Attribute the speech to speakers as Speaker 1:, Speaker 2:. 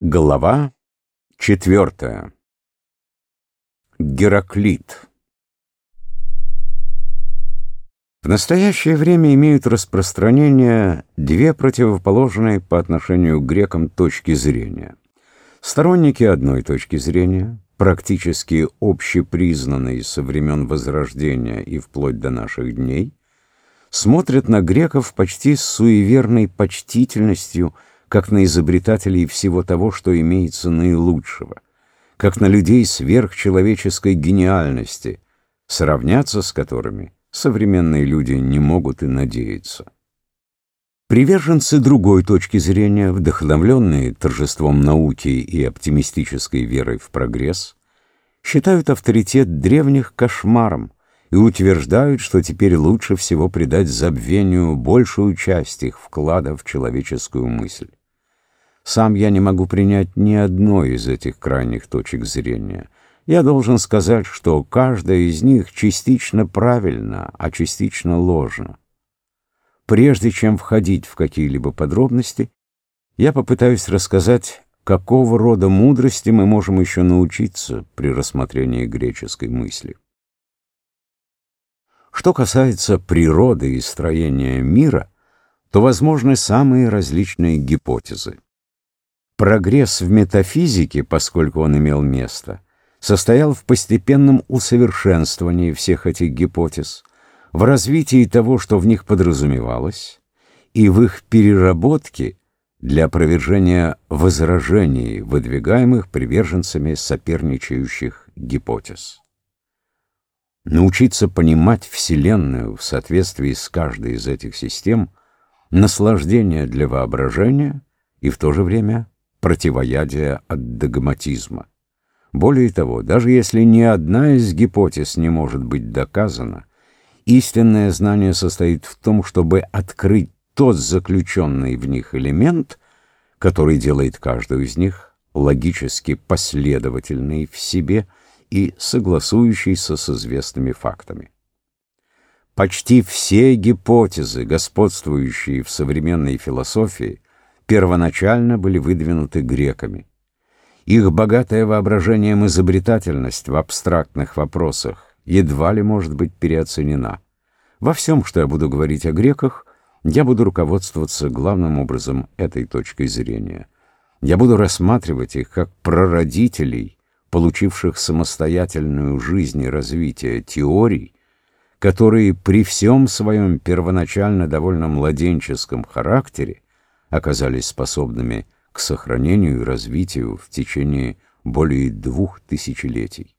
Speaker 1: Глава четвертая. Гераклит. В настоящее время имеют распространение две противоположные по отношению к грекам точки зрения. Сторонники одной точки зрения, практически общепризнанные со времен Возрождения и вплоть до наших дней, смотрят на греков почти с суеверной почтительностью – как на изобретателей всего того, что имеется наилучшего, как на людей сверхчеловеческой гениальности, сравняться с которыми современные люди не могут и надеяться. Приверженцы другой точки зрения, вдохновленные торжеством науки и оптимистической верой в прогресс, считают авторитет древних кошмаром и утверждают, что теперь лучше всего придать забвению большую часть их вклада в человеческую мысль. Сам я не могу принять ни одной из этих крайних точек зрения. Я должен сказать, что каждая из них частично правильна, а частично ложна. Прежде чем входить в какие-либо подробности, я попытаюсь рассказать, какого рода мудрости мы можем еще научиться при рассмотрении греческой мысли. Что касается природы и строения мира, то возможны самые различные гипотезы. Прогресс в метафизике, поскольку он имел место, состоял в постепенном усовершенствовании всех этих гипотез, в развитии того, что в них подразумевалось, и в их переработке для опровержения возражений, выдвигаемых приверженцами соперничающих гипотез. Научиться понимать Вселенную в соответствии с каждой из этих систем – наслаждение для воображения и в то же время – противоядия от догматизма. Более того, даже если ни одна из гипотез не может быть доказана, истинное знание состоит в том, чтобы открыть тот заключенный в них элемент, который делает каждую из них логически последовательной в себе и согласующейся с известными фактами. Почти все гипотезы, господствующие в современной философии, первоначально были выдвинуты греками. Их богатое воображением изобретательность в абстрактных вопросах едва ли может быть переоценена. Во всем, что я буду говорить о греках, я буду руководствоваться главным образом этой точкой зрения. Я буду рассматривать их как прародителей, получивших самостоятельную жизнь и развитие теорий, которые при всем своем первоначально довольно младенческом характере оказались способными к сохранению и развитию в течение более двух тысячелетий.